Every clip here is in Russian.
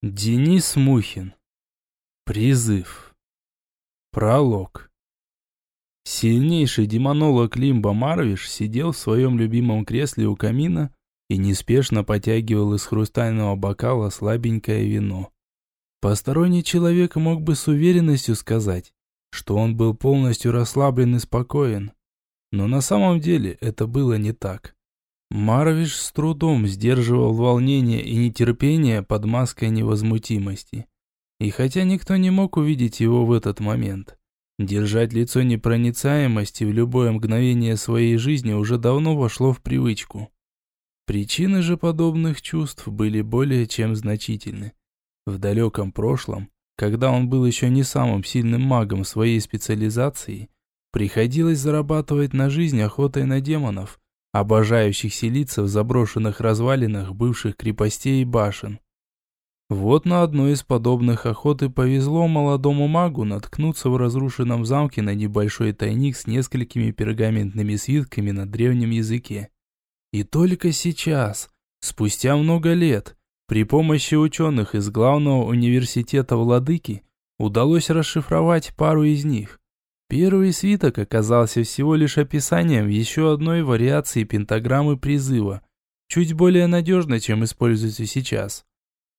Денис Мухин. Призыв. Пролог. Сильнейший демонолог Лимба Марвиш сидел в своем любимом кресле у камина и неспешно потягивал из хрустального бокала слабенькое вино. Посторонний человек мог бы с уверенностью сказать, что он был полностью расслаблен и спокоен. Но на самом деле это было не так. Марвиш с трудом сдерживал волнение и нетерпение под маской невозмутимости. И хотя никто не мог увидеть его в этот момент, держать лицо непроницаемости в любое мгновение своей жизни уже давно вошло в привычку. Причины же подобных чувств были более чем значительны. В далеком прошлом, когда он был еще не самым сильным магом своей специализации, приходилось зарабатывать на жизнь охотой на демонов – обожающих селиться в заброшенных развалинах бывших крепостей и башен. Вот на одной из подобных охот и повезло молодому магу наткнуться в разрушенном замке на небольшой тайник с несколькими пергаментными свитками на древнем языке. И только сейчас, спустя много лет, при помощи ученых из главного университета Владыки, удалось расшифровать пару из них. Первый свиток оказался всего лишь описанием еще одной вариации пентаграммы призыва, чуть более надежно, чем используется сейчас.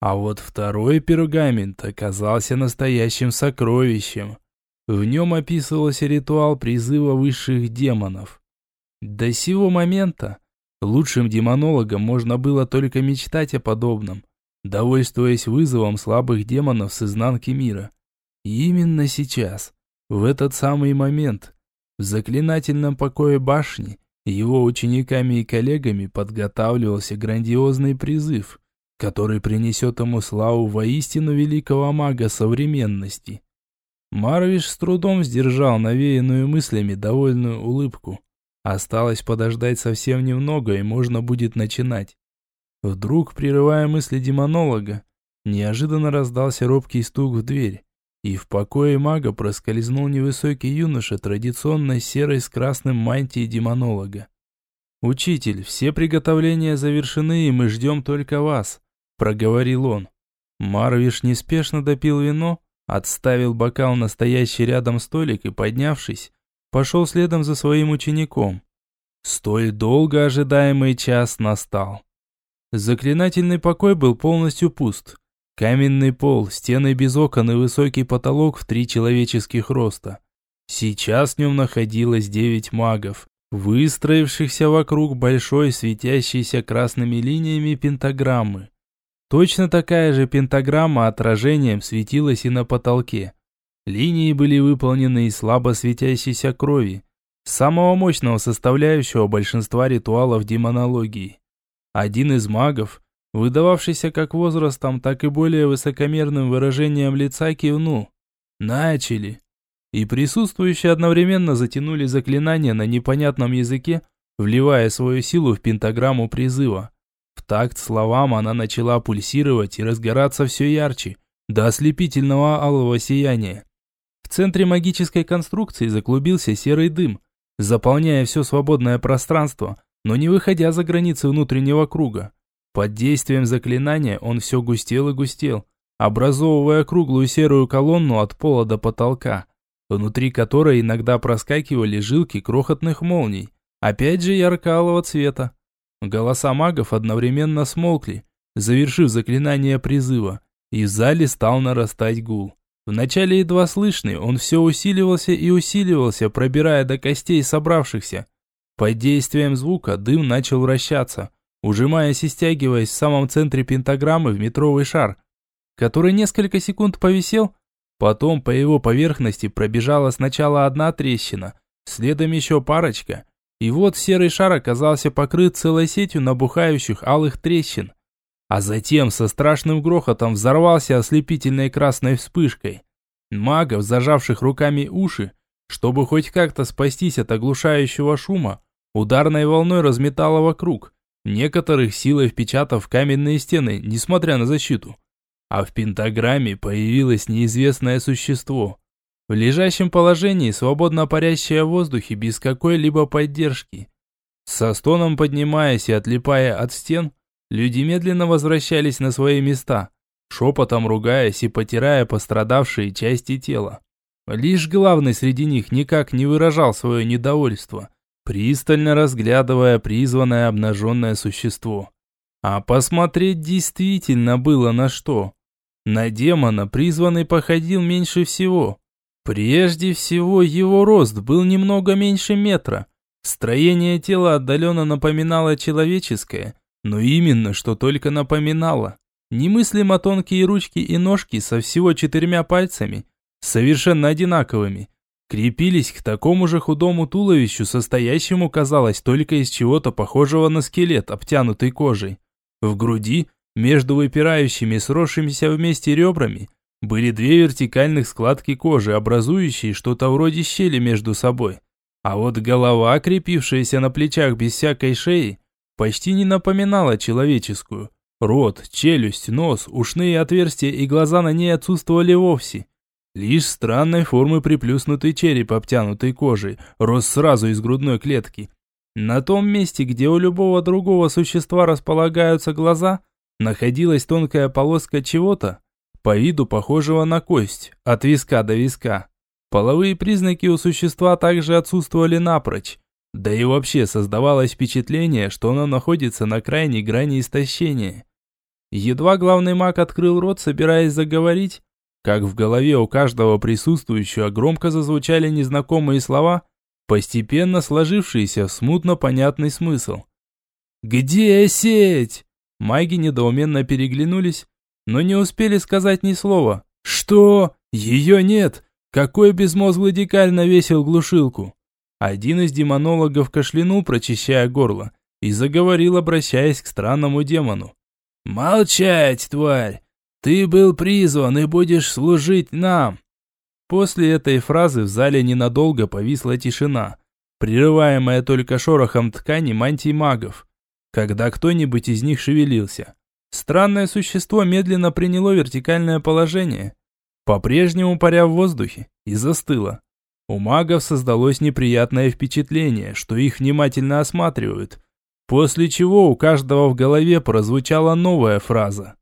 А вот второй пергамент оказался настоящим сокровищем. В нем описывался ритуал призыва высших демонов. До сего момента лучшим демонологам можно было только мечтать о подобном, довольствуясь вызовом слабых демонов с изнанки мира. И именно сейчас – в этот самый момент в заклинательном покое башни его учениками и коллегами подготавливался грандиозный призыв, который принесет ему славу воистину великого мага современности. Марвиш с трудом сдержал навеянную мыслями довольную улыбку. Осталось подождать совсем немного, и можно будет начинать. Вдруг, прерывая мысли демонолога, неожиданно раздался робкий стук в дверь и в покое мага проскользнул невысокий юноша традиционной серой с красным мантией демонолога. «Учитель, все приготовления завершены, и мы ждем только вас», – проговорил он. Марвиш неспешно допил вино, отставил бокал на стоящий рядом столик и, поднявшись, пошел следом за своим учеником. Столь долго ожидаемый час настал. Заклинательный покой был полностью пуст. Каменный пол, стены без окон и высокий потолок в три человеческих роста. Сейчас в нем находилось девять магов, выстроившихся вокруг большой светящейся красными линиями пентаграммы. Точно такая же пентаграмма отражением светилась и на потолке. Линии были выполнены из слабо светящейся крови, самого мощного составляющего большинства ритуалов демонологии. Один из магов – выдававшийся как возрастом, так и более высокомерным выражением лица, кивнул. «Начали!» И присутствующие одновременно затянули заклинание на непонятном языке, вливая свою силу в пентаграмму призыва. В такт словам она начала пульсировать и разгораться все ярче, до ослепительного алого сияния. В центре магической конструкции заклубился серый дым, заполняя все свободное пространство, но не выходя за границы внутреннего круга. Под действием заклинания он все густел и густел, образовывая круглую серую колонну от пола до потолка, внутри которой иногда проскакивали жилки крохотных молний, опять же ярко-алого цвета. Голоса магов одновременно смолкли, завершив заклинание призыва, и в зале стал нарастать гул. Вначале едва слышный, он все усиливался и усиливался, пробирая до костей собравшихся. Под действием звука дым начал вращаться – ужимаясь и стягиваясь в самом центре пентаграммы в метровый шар, который несколько секунд повисел, потом по его поверхности пробежала сначала одна трещина, следом еще парочка, и вот серый шар оказался покрыт целой сетью набухающих алых трещин, а затем со страшным грохотом взорвался ослепительной красной вспышкой. Магов, зажавших руками уши, чтобы хоть как-то спастись от оглушающего шума, ударной волной разметало вокруг – некоторых силой впечатав каменные стены, несмотря на защиту. А в пентаграмме появилось неизвестное существо. В лежащем положении, свободно парящее в воздухе, без какой-либо поддержки. Со стоном поднимаясь и отлипая от стен, люди медленно возвращались на свои места, шепотом ругаясь и потирая пострадавшие части тела. Лишь главный среди них никак не выражал свое недовольство, пристально разглядывая призванное обнаженное существо. А посмотреть действительно было на что. На демона призванный походил меньше всего. Прежде всего, его рост был немного меньше метра. Строение тела отдаленно напоминало человеческое, но именно что только напоминало. Немыслимо тонкие ручки и ножки со всего четырьмя пальцами, совершенно одинаковыми, крепились к такому же худому туловищу, состоящему, казалось, только из чего-то похожего на скелет, обтянутый кожей. В груди, между выпирающими, сросшимися вместе ребрами, были две вертикальных складки кожи, образующие что-то вроде щели между собой. А вот голова, крепившаяся на плечах без всякой шеи, почти не напоминала человеческую. Рот, челюсть, нос, ушные отверстия и глаза на ней отсутствовали вовсе. Лишь странной формы приплюснутый череп, обтянутый кожей, рос сразу из грудной клетки. На том месте, где у любого другого существа располагаются глаза, находилась тонкая полоска чего-то, по виду похожего на кость, от виска до виска. Половые признаки у существа также отсутствовали напрочь. Да и вообще создавалось впечатление, что оно находится на крайней грани истощения. Едва главный маг открыл рот, собираясь заговорить, как в голове у каждого присутствующего громко зазвучали незнакомые слова, постепенно сложившиеся в смутно понятный смысл. «Где сеть?» Маги недоуменно переглянулись, но не успели сказать ни слова. «Что? Ее нет! Какой безмозглый дикарь навесил глушилку?» Один из демонологов кашлянул, прочищая горло, и заговорил, обращаясь к странному демону. «Молчать, тварь! Ты был призван и будешь служить нам!» После этой фразы в зале ненадолго повисла тишина, прерываемая только шорохом ткани мантий магов, когда кто-нибудь из них шевелился. Странное существо медленно приняло вертикальное положение, по-прежнему паря в воздухе, и застыло. У магов создалось неприятное впечатление, что их внимательно осматривают, После чего у каждого в голове прозвучала новая фраза.